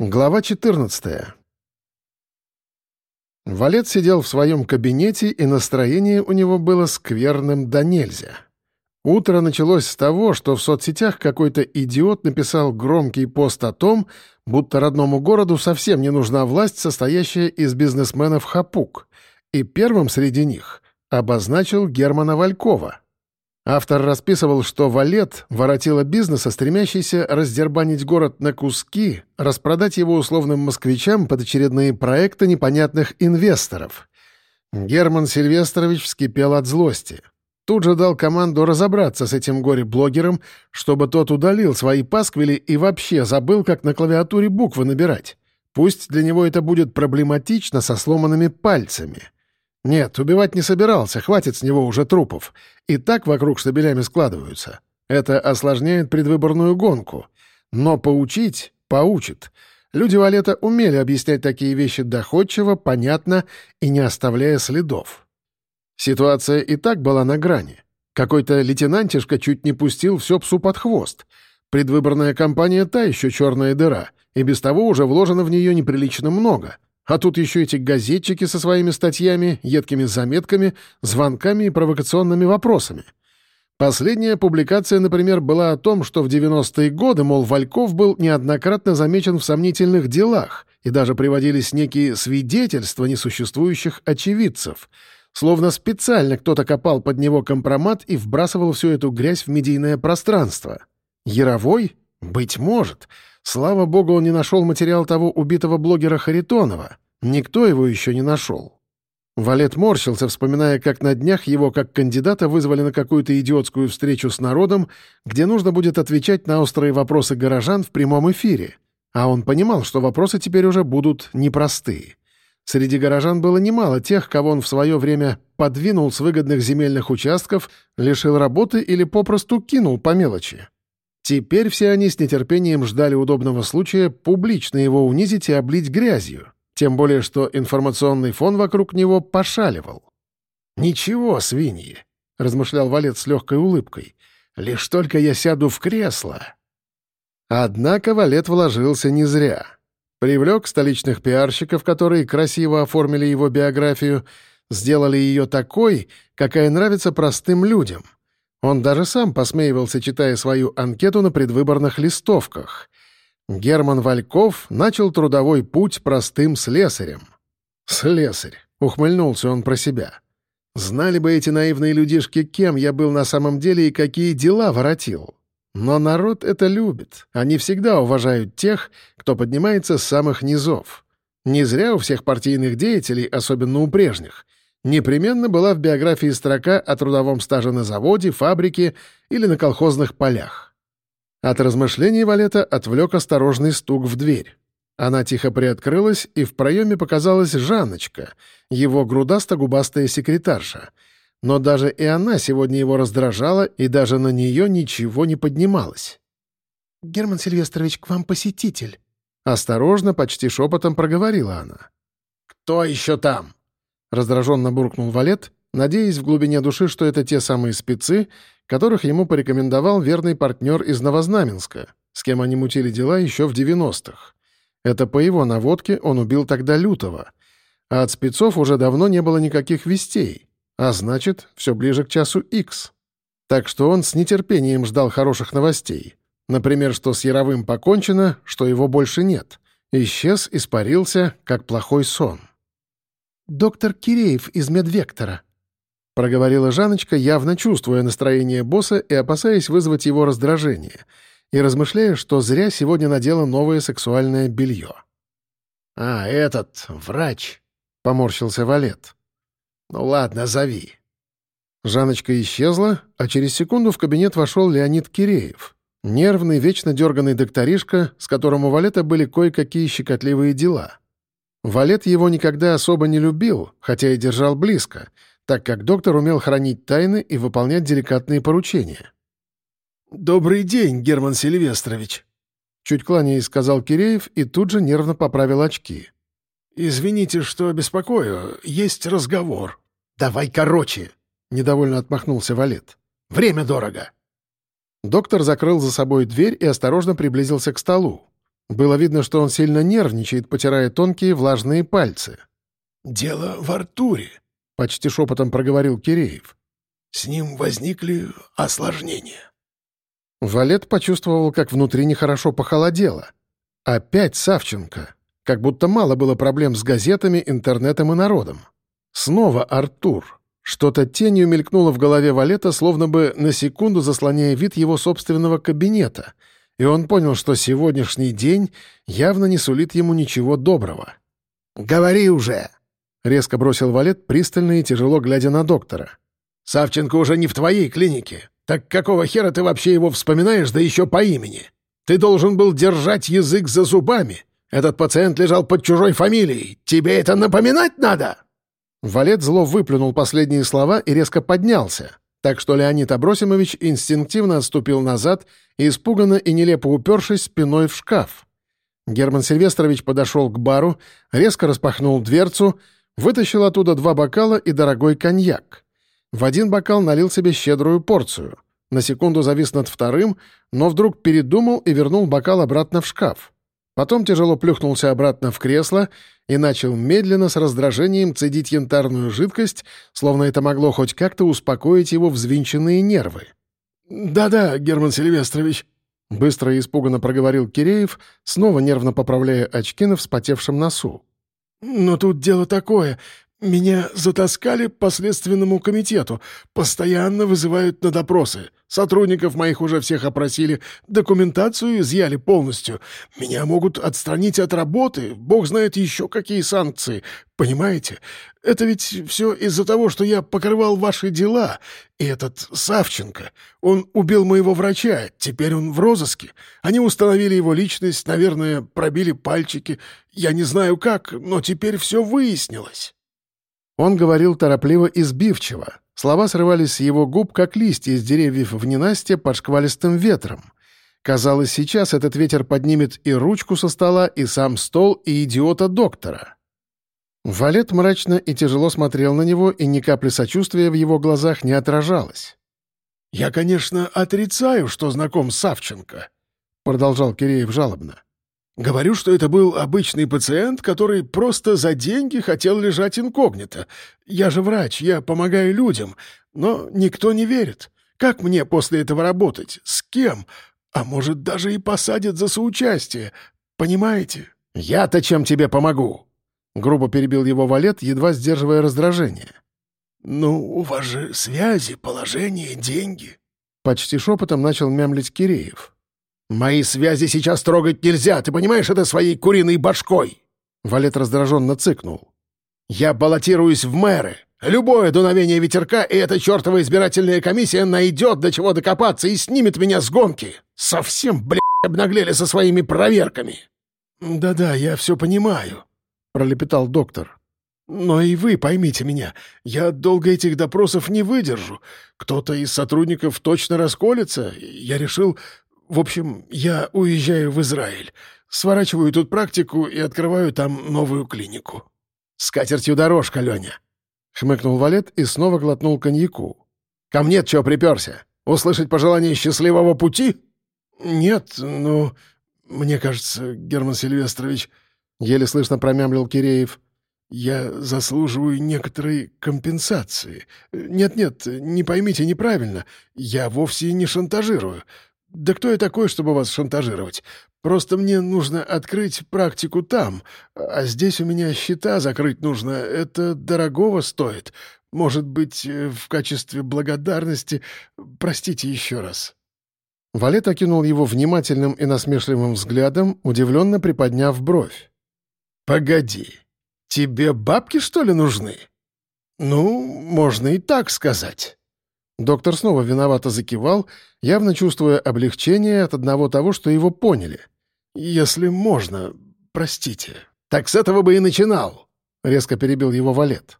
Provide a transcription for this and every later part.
Глава 14. Валет сидел в своем кабинете, и настроение у него было скверным до нельзя. Утро началось с того, что в соцсетях какой-то идиот написал громкий пост о том, будто родному городу совсем не нужна власть, состоящая из бизнесменов хапук, и первым среди них обозначил Германа Валькова — Автор расписывал, что Валет воротила бизнеса, стремящийся раздербанить город на куски, распродать его условным москвичам под очередные проекты непонятных инвесторов. Герман Сильвестрович вскипел от злости. Тут же дал команду разобраться с этим горе-блогером, чтобы тот удалил свои пасквили и вообще забыл, как на клавиатуре буквы набирать. Пусть для него это будет проблематично со сломанными пальцами — нет, убивать не собирался, хватит с него уже трупов. И так вокруг штабелями складываются. Это осложняет предвыборную гонку. Но поучить — поучит. Люди Валета умели объяснять такие вещи доходчиво, понятно и не оставляя следов. Ситуация и так была на грани. Какой-то лейтенантишка чуть не пустил все псу под хвост. Предвыборная кампания та еще черная дыра, и без того уже вложено в нее неприлично много — а тут еще эти газетчики со своими статьями, едкими заметками, звонками и провокационными вопросами. Последняя публикация, например, была о том, что в 90-е годы, мол, Вальков был неоднократно замечен в сомнительных делах, и даже приводились некие свидетельства несуществующих очевидцев. Словно специально кто-то копал под него компромат и вбрасывал всю эту грязь в медийное пространство. Яровой? Быть может. Слава богу, он не нашел материал того убитого блогера Харитонова. Никто его еще не нашел. Валет морщился, вспоминая, как на днях его как кандидата вызвали на какую-то идиотскую встречу с народом, где нужно будет отвечать на острые вопросы горожан в прямом эфире. А он понимал, что вопросы теперь уже будут непростые. Среди горожан было немало тех, кого он в свое время подвинул с выгодных земельных участков, лишил работы или попросту кинул по мелочи. Теперь все они с нетерпением ждали удобного случая публично его унизить и облить грязью, тем более что информационный фон вокруг него пошаливал. «Ничего, свиньи», — размышлял Валет с легкой улыбкой, — «лишь только я сяду в кресло». Однако Валет вложился не зря. Привлек столичных пиарщиков, которые красиво оформили его биографию, сделали ее такой, какая нравится простым людям — он даже сам посмеивался, читая свою анкету на предвыборных листовках. Герман Вальков начал трудовой путь простым слесарем. «Слесарь», — ухмыльнулся он про себя. «Знали бы эти наивные людишки, кем я был на самом деле и какие дела воротил. Но народ это любит. Они всегда уважают тех, кто поднимается с самых низов. Не зря у всех партийных деятелей, особенно у прежних, непременно была в биографии строка о трудовом стаже на заводе, фабрике или на колхозных полях. От размышлений Валета отвлек осторожный стук в дверь. Она тихо приоткрылась, и в проеме показалась Жанночка, его грудасто-губастая секретарша. Но даже и она сегодня его раздражала, и даже на нее ничего не поднималось. «Герман Сильвестрович, к вам посетитель», — осторожно, почти шепотом проговорила она. «Кто еще там?» Раздраженно буркнул Валет, надеясь в глубине души, что это те самые спецы, которых ему порекомендовал верный партнер из Новознаменска, с кем они мутили дела еще в 90-х. Это по его наводке он убил тогда Лютого. А от спецов уже давно не было никаких вестей, а значит, все ближе к часу X. Так что он с нетерпением ждал хороших новостей. Например, что с Яровым покончено, что его больше нет. Исчез, испарился, как плохой сон. «Доктор Киреев из медвектора», — проговорила Жаночка, явно чувствуя настроение босса и опасаясь вызвать его раздражение, и размышляя, что зря сегодня надела новое сексуальное белье. «А, этот, врач», — поморщился Валет. «Ну ладно, зови». Жаночка исчезла, а через секунду в кабинет вошел Леонид Киреев. Нервный, вечно дерганный докторишка, с которым у Валета были кое-какие щекотливые дела — Валет его никогда особо не любил, хотя и держал близко, так как доктор умел хранить тайны и выполнять деликатные поручения. «Добрый день, Герман Сильвестрович», — чуть кланяясь сказал Киреев и тут же нервно поправил очки. «Извините, что беспокою, есть разговор». «Давай короче», — недовольно отмахнулся Валет. «Время дорого». Доктор закрыл за собой дверь и осторожно приблизился к столу. Было видно, что он сильно нервничает, потирая тонкие влажные пальцы. «Дело в Артуре», — почти шепотом проговорил Киреев. «С ним возникли осложнения». Валет почувствовал, как внутри нехорошо похолодело. Опять Савченко. Как будто мало было проблем с газетами, интернетом и народом. Снова Артур. Что-то тенью мелькнуло в голове Валета, словно бы на секунду заслоняя вид его собственного кабинета, и он понял, что сегодняшний день явно не сулит ему ничего доброго. «Говори уже!» — резко бросил Валет, пристально и тяжело глядя на доктора. «Савченко уже не в твоей клинике. Так какого хера ты вообще его вспоминаешь, да еще по имени? Ты должен был держать язык за зубами. Этот пациент лежал под чужой фамилией. Тебе это напоминать надо?» Валет зло выплюнул последние слова и резко поднялся, так что Леонид Абросимович инстинктивно отступил назад испуганно и нелепо упершись спиной в шкаф. Герман Сильвестрович подошел к бару, резко распахнул дверцу, вытащил оттуда два бокала и дорогой коньяк. В один бокал налил себе щедрую порцию. На секунду завис над вторым, но вдруг передумал и вернул бокал обратно в шкаф. Потом тяжело плюхнулся обратно в кресло и начал медленно с раздражением цедить янтарную жидкость, словно это могло хоть как-то успокоить его взвинченные нервы. «Да-да, Герман Сильвестрович», — быстро и испуганно проговорил Киреев, снова нервно поправляя очки на вспотевшем носу. «Но тут дело такое. Меня затаскали по Следственному комитету. Постоянно вызывают на допросы. Сотрудников моих уже всех опросили. Документацию изъяли полностью. Меня могут отстранить от работы. Бог знает еще какие санкции. Понимаете? Это ведь все из-за того, что я покрывал ваши дела. И этот Савченко, он убил моего врача. Теперь он в розыске. Они установили его личность, наверное, пробили пальчики. Я не знаю как, но теперь все выяснилось. Он говорил торопливо и сбивчиво. Слова срывались с его губ, как листья из деревьев в ненастье под шквалистым ветром. Казалось, сейчас этот ветер поднимет и ручку со стола, и сам стол, и идиота-доктора. Валет мрачно и тяжело смотрел на него, и ни капли сочувствия в его глазах не отражалось. «Я, конечно, отрицаю, что знаком с Савченко», — продолжал Киреев жалобно. Говорю, что это был обычный пациент, который просто за деньги хотел лежать инкогнито. Я же врач, я помогаю людям, но никто не верит. Как мне после этого работать? С кем? А может, даже и посадят за соучастие. Понимаете? Я-то чем тебе помогу? Грубо перебил его валет, едва сдерживая раздражение. «Ну, у вас же связи, положение, деньги». Почти шепотом начал мямлить Киреев. «Мои связи сейчас трогать нельзя, ты понимаешь это своей куриной башкой?» Валет раздраженно цыкнул. «Я баллотируюсь в мэры. Любое дуновение ветерка, и эта чертова избирательная комиссия найдет до чего докопаться и снимет меня с гонки. Совсем, блядь, обнаглели со своими проверками». «Да-да, я все понимаю», — пролепетал доктор. «Но и вы поймите меня, я долго этих допросов не выдержу. Кто-то из сотрудников точно расколется. Я решил, в общем, я уезжаю в Израиль, сворачиваю тут практику и открываю там новую клинику». «С катертью дорожка, Леня!» — хмыкнул Валет и снова глотнул коньяку. «Ко мне чего приперся? Услышать пожелание счастливого пути?» «Нет, ну, мне кажется, Герман Сильвестрович...» — еле слышно промямлил Киреев. «Я заслуживаю некоторой компенсации. Нет-нет, не поймите неправильно. Я вовсе не шантажирую. «Да кто я такой, чтобы вас шантажировать? Просто мне нужно открыть практику там, а здесь у меня счета закрыть нужно. Это дорогого стоит. Может быть, э, в качестве благодарности... Простите еще раз». Валет окинул его внимательным и насмешливым взглядом, удивленно приподняв бровь. «Погоди, тебе бабки, что ли, нужны?» «Ну, можно и так сказать». Доктор снова виновато закивал, явно чувствуя облегчение от одного того, что его поняли. «Если можно, простите». «Так с этого бы и начинал», — резко перебил его валет.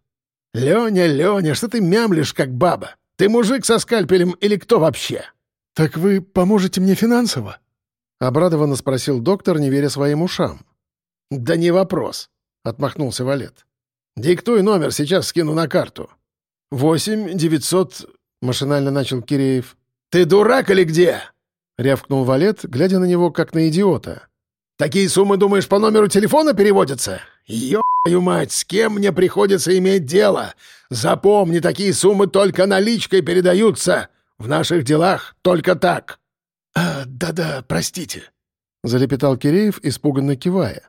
«Леня, Леня, что ты мямлишь, как баба? Ты мужик со скальпелем или кто вообще?» «Так вы поможете мне финансово?» — обрадованно спросил доктор, не веря своим ушам. «Да не вопрос», — отмахнулся Валет. «Диктуй номер, сейчас скину на карту». «Восемь девятьсот...» — машинально начал Киреев. «Ты дурак или где?» — рявкнул Валет, глядя на него, как на идиота. Такие суммы, думаешь, по номеру телефона переводятся? Ё-ю мать, с кем мне приходится иметь дело? Запомни, такие суммы только наличкой передаются. В наших делах только так». «А, да-да, простите», — залепетал Киреев, испуганно кивая.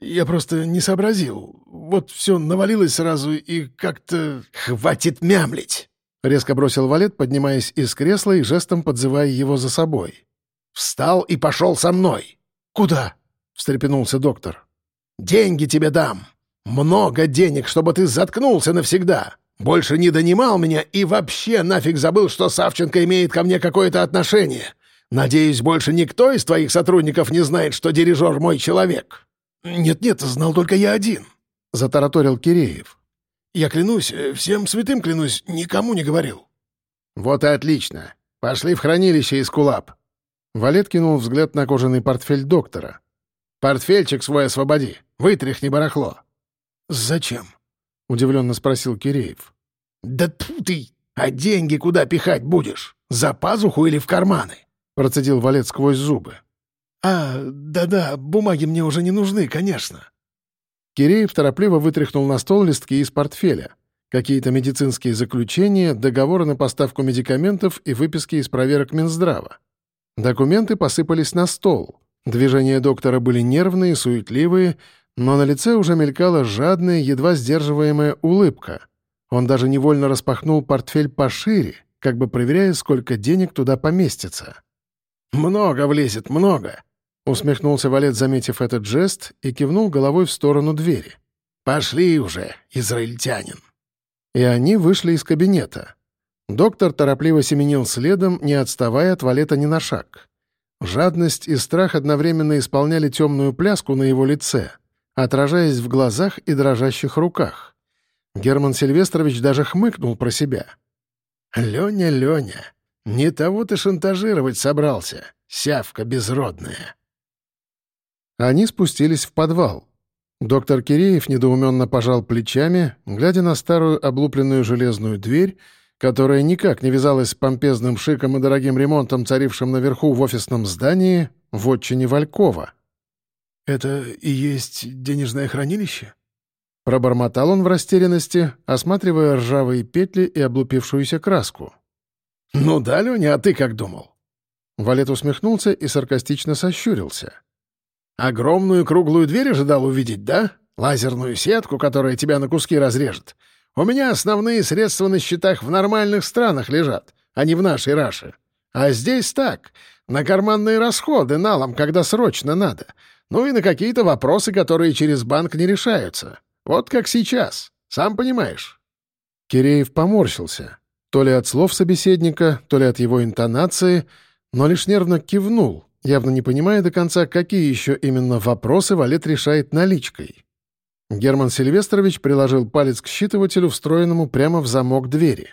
«Я просто не сообразил. Вот все навалилось сразу и как-то...» «Хватит мямлить!» — резко бросил Валет, поднимаясь из кресла и жестом подзывая его за собой. «Встал и пошел со мной!» «Куда?» — встрепенулся доктор. «Деньги тебе дам! Много денег, чтобы ты заткнулся навсегда! Больше не донимал меня и вообще нафиг забыл, что Савченко имеет ко мне какое-то отношение! Надеюсь, больше никто из твоих сотрудников не знает, что дирижер мой человек!» «Нет-нет, знал только я один», — затараторил Киреев. Я клянусь, э, всем святым клянусь, никому не говорил». «Вот и отлично. Пошли в хранилище из кулап». Валет кинул взгляд на кожаный портфель доктора. «Портфельчик свой освободи. Вытряхни барахло». «Зачем?» — удивленно спросил Киреев. «Да тьфу ты! А деньги куда пихать будешь? За пазуху или в карманы?» — процедил Валет сквозь зубы. «А, да-да, бумаги мне уже не нужны, конечно». Киреев торопливо вытряхнул на стол листки из портфеля. Какие-то медицинские заключения, договоры на поставку медикаментов и выписки из проверок Минздрава. Документы посыпались на стол. Движения доктора были нервные, суетливые, но на лице уже мелькала жадная, едва сдерживаемая улыбка. Он даже невольно распахнул портфель пошире, как бы проверяя, сколько денег туда поместится. «Много влезет, много!» Усмехнулся Валет, заметив этот жест, и кивнул головой в сторону двери. «Пошли уже, израильтянин!» И они вышли из кабинета. Доктор торопливо семенил следом, не отставая от Валета ни на шаг. Жадность и страх одновременно исполняли темную пляску на его лице, отражаясь в глазах и дрожащих руках. Герман Сильвестрович даже хмыкнул про себя. «Леня, Леня, не того ты шантажировать собрался, сявка безродная!» Они спустились в подвал. Доктор Киреев недоуменно пожал плечами, глядя на старую облупленную железную дверь, которая никак не вязалась с помпезным шиком и дорогим ремонтом, царившим наверху в офисном здании, в отчине Валькова. «Это и есть денежное хранилище?» Пробормотал он в растерянности, осматривая ржавые петли и облупившуюся краску. «Ну да, Леня, а ты как думал?» Валет усмехнулся и саркастично сощурился. Огромную круглую дверь ожидал увидеть, да? Лазерную сетку, которая тебя на куски разрежет. У меня основные средства на счетах в нормальных странах лежат, а не в нашей Раше. А здесь так, на карманные расходы налом, когда срочно надо. Ну и на какие-то вопросы, которые через банк не решаются. Вот как сейчас. Сам понимаешь». Киреев поморщился. То ли от слов собеседника, то ли от его интонации, но лишь нервно кивнул, явно не понимая до конца, какие еще именно вопросы Валет решает наличкой. Герман Сильвестрович приложил палец к считывателю, встроенному прямо в замок двери.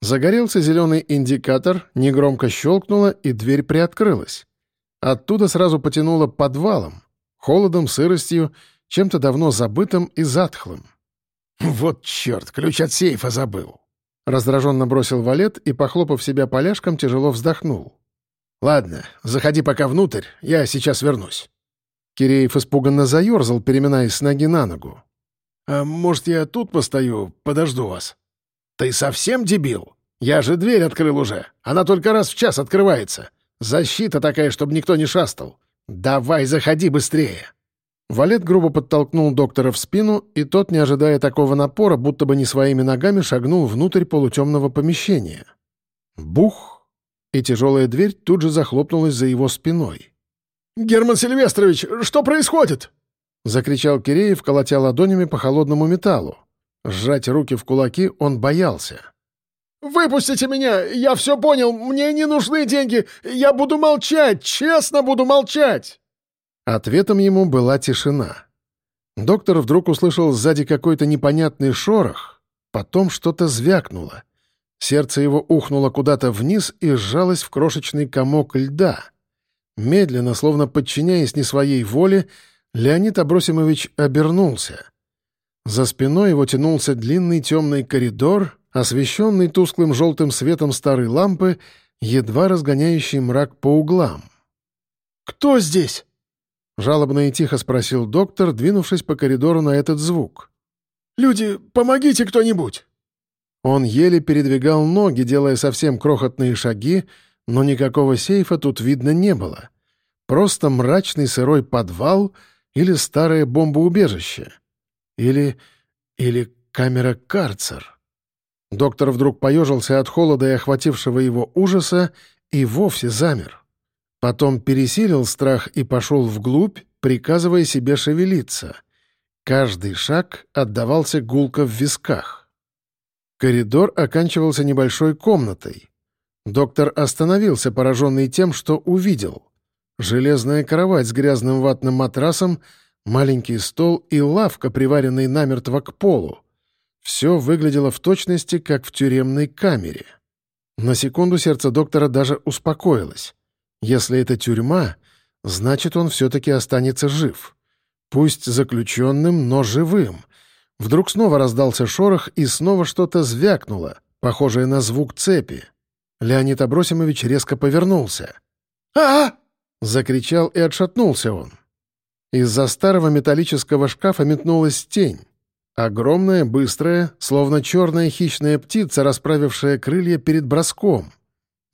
Загорелся зеленый индикатор, негромко щелкнуло, и дверь приоткрылась. Оттуда сразу потянуло подвалом, холодом, сыростью, чем-то давно забытым и затхлым. «Вот черт, ключ от сейфа забыл!» Раздраженно бросил валет и, похлопав себя поляшком, тяжело вздохнул. «Ладно, заходи пока внутрь, я сейчас вернусь». Киреев испуганно заерзал, переминаясь с ноги на ногу. «А может, я тут постою, подожду вас?» «Ты совсем дебил? Я же дверь открыл уже. Она только раз в час открывается. Защита такая, чтобы никто не шастал. Давай, заходи быстрее!» Валет грубо подтолкнул доктора в спину, и тот, не ожидая такого напора, будто бы не своими ногами шагнул внутрь полутемного помещения. Бух! И тяжелая дверь тут же захлопнулась за его спиной. «Герман Сильвестрович, что происходит?» — закричал Киреев, колотя ладонями по холодному металлу. Сжать руки в кулаки он боялся. «Выпустите меня! Я все понял! Мне не нужны деньги! Я буду молчать! Честно буду молчать!» Ответом ему была тишина. Доктор вдруг услышал сзади какой-то непонятный шорох, потом что-то звякнуло. Сердце его ухнуло куда-то вниз и сжалось в крошечный комок льда. Медленно, словно подчиняясь не своей воле, Леонид Абросимович обернулся. За спиной его тянулся длинный темный коридор, освещенный тусклым желтым светом старой лампы, едва разгоняющий мрак по углам. «Кто здесь?» — жалобно и тихо спросил доктор, двинувшись по коридору на этот звук. «Люди, помогите кто-нибудь!» Он еле передвигал ноги, делая совсем крохотные шаги, но никакого сейфа тут видно не было. Просто мрачный сырой подвал или старое бомбоубежище. Или... или камера-карцер. Доктор вдруг поежился от холода и охватившего его ужаса и вовсе замер. Потом пересилил страх и пошел вглубь, приказывая себе шевелиться. Каждый шаг отдавался гулко в висках. Коридор оканчивался небольшой комнатой. Доктор остановился, пораженный тем, что увидел. Железная кровать с грязным ватным матрасом, маленький стол и лавка, приваренная намертво к полу. Все выглядело в точности, как в тюремной камере. На секунду сердце доктора даже успокоилось. Если это тюрьма, значит, он все-таки останется жив. Пусть заключенным, но живым. Вдруг снова раздался шорох, и снова что-то звякнуло, похожее на звук цепи. Леонид Абросимович резко повернулся. а, -а, Закричал и отшатнулся он. Из-за старого металлического шкафа метнулась тень. Огромная, быстрая, словно черная хищная птица, расправившая крылья перед броском.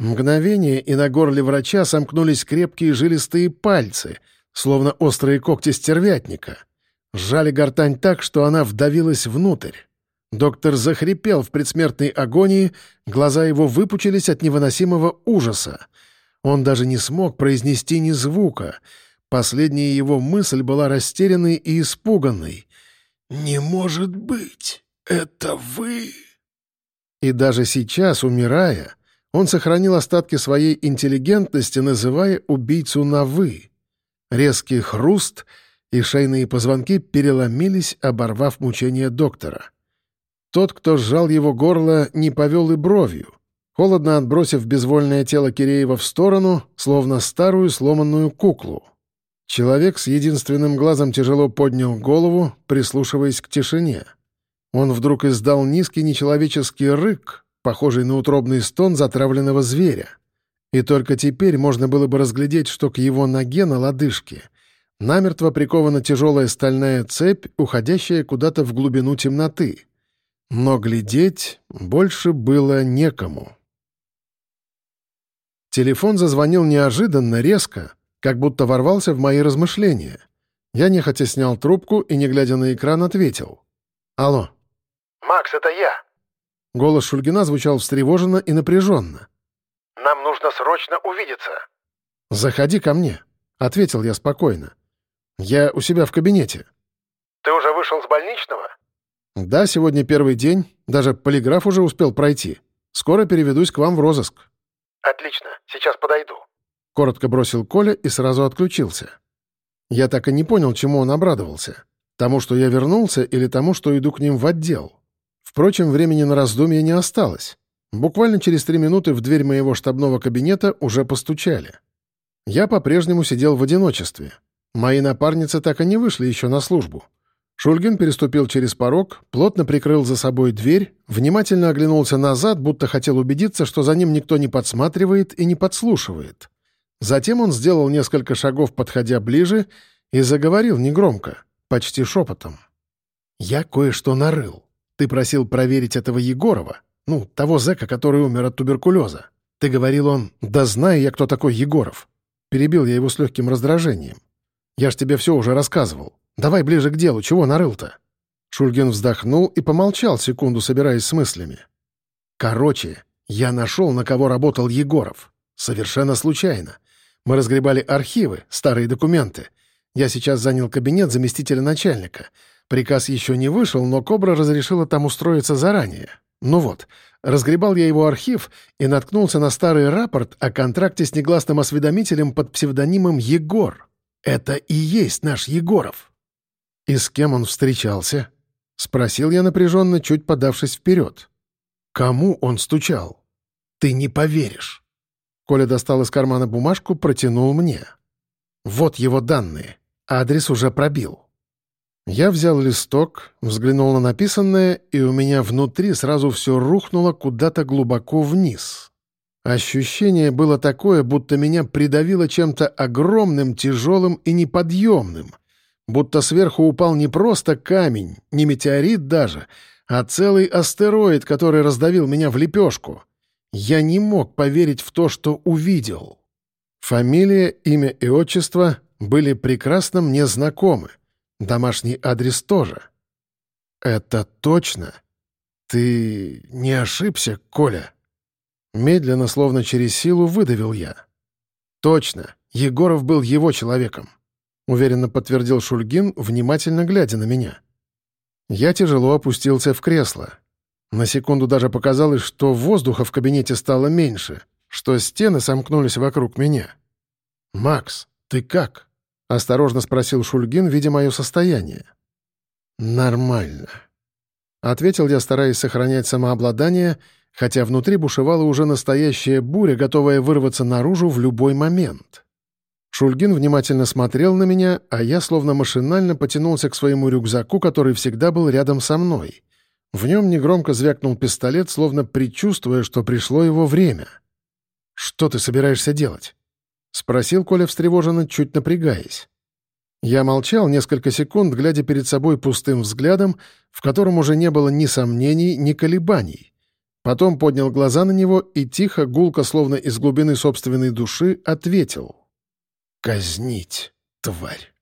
Мгновение, и на горле врача сомкнулись крепкие жилистые пальцы — словно острые когти стервятника. Сжали гортань так, что она вдавилась внутрь. Доктор захрипел в предсмертной агонии, глаза его выпучились от невыносимого ужаса. Он даже не смог произнести ни звука. Последняя его мысль была растерянной и испуганной. «Не может быть! Это вы!» И даже сейчас, умирая, он сохранил остатки своей интеллигентности, называя убийцу на «вы». Резкий хруст, и шейные позвонки переломились, оборвав мучение доктора. Тот, кто сжал его горло, не повел и бровью, холодно отбросив безвольное тело Киреева в сторону, словно старую сломанную куклу. Человек с единственным глазом тяжело поднял голову, прислушиваясь к тишине. Он вдруг издал низкий нечеловеческий рык, похожий на утробный стон затравленного зверя. И только теперь можно было бы разглядеть, что к его ноге на лодыжке намертво прикована тяжелая стальная цепь, уходящая куда-то в глубину темноты. Но глядеть больше было некому. Телефон зазвонил неожиданно, резко, как будто ворвался в мои размышления. Я нехотя снял трубку и, не глядя на экран, ответил. «Алло». «Макс, это я». Голос Шульгина звучал встревоженно и напряженно. Нам нужно срочно увидеться». «Заходи ко мне», — ответил я спокойно. «Я у себя в кабинете». «Ты уже вышел с больничного?» «Да, сегодня первый день. Даже полиграф уже успел пройти. Скоро переведусь к вам в розыск». «Отлично. Сейчас подойду». Коротко бросил Коля и сразу отключился. Я так и не понял, чему он обрадовался. Тому, что я вернулся, или тому, что иду к ним в отдел. Впрочем, времени на раздумье не осталось. Буквально через три минуты в дверь моего штабного кабинета уже постучали. Я по-прежнему сидел в одиночестве. Мои напарницы так и не вышли еще на службу. Шульгин переступил через порог, плотно прикрыл за собой дверь, внимательно оглянулся назад, будто хотел убедиться, что за ним никто не подсматривает и не подслушивает. Затем он сделал несколько шагов, подходя ближе, и заговорил негромко, почти шепотом. «Я кое-что нарыл. Ты просил проверить этого Егорова. Ну, того зэка, который умер от туберкулеза. Ты говорил он, да знаю я, кто такой Егоров. Перебил я его с легким раздражением. Я ж тебе все уже рассказывал. Давай ближе к делу, чего нарыл-то?» Шульгин вздохнул и помолчал секунду, собираясь с мыслями. «Короче, я нашел, на кого работал Егоров. Совершенно случайно. Мы разгребали архивы, старые документы. Я сейчас занял кабинет заместителя начальника. Приказ еще не вышел, но Кобра разрешила там устроиться заранее. Ну вот, разгребал я его архив и наткнулся на старый рапорт о контракте с негласным осведомителем под псевдонимом Егор. Это и есть наш Егоров. И с кем он встречался? Спросил я напряженно, чуть подавшись вперед. Кому он стучал? Ты не поверишь. Коля достал из кармана бумажку, протянул мне. Вот его данные. Адрес уже пробил. Я взял листок, взглянул на написанное, и у меня внутри сразу все рухнуло куда-то глубоко вниз. Ощущение было такое, будто меня придавило чем-то огромным, тяжелым и неподъемным. Будто сверху упал не просто камень, не метеорит даже, а целый астероид, который раздавил меня в лепешку. Я не мог поверить в то, что увидел. Фамилия, имя и отчество были прекрасно мне знакомы. Домашний адрес тоже. «Это точно? Ты не ошибся, Коля?» Медленно, словно через силу, выдавил я. «Точно, Егоров был его человеком», — уверенно подтвердил Шульгин, внимательно глядя на меня. Я тяжело опустился в кресло. На секунду даже показалось, что воздуха в кабинете стало меньше, что стены сомкнулись вокруг меня. «Макс, ты как?» — осторожно спросил Шульгин, видя мое состояние. «Нормально», — ответил я, стараясь сохранять самообладание, хотя внутри бушевала уже настоящая буря, готовая вырваться наружу в любой момент. Шульгин внимательно смотрел на меня, а я словно машинально потянулся к своему рюкзаку, который всегда был рядом со мной. В нем негромко звякнул пистолет, словно предчувствуя, что пришло его время. «Что ты собираешься делать?» — спросил Коля встревоженно, чуть напрягаясь. Я молчал несколько секунд, глядя перед собой пустым взглядом, в котором уже не было ни сомнений, ни колебаний. Потом поднял глаза на него и тихо, гулко, словно из глубины собственной души, ответил — Казнить, тварь.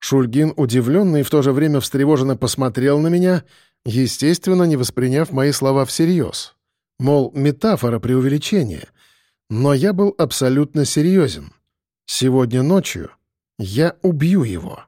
Шульгин, удивленный и в то же время встревоженно посмотрел на меня, естественно, не восприняв мои слова всерьез. Мол, метафора преувеличения. Но я был абсолютно серьезен. Сегодня ночью я убью его.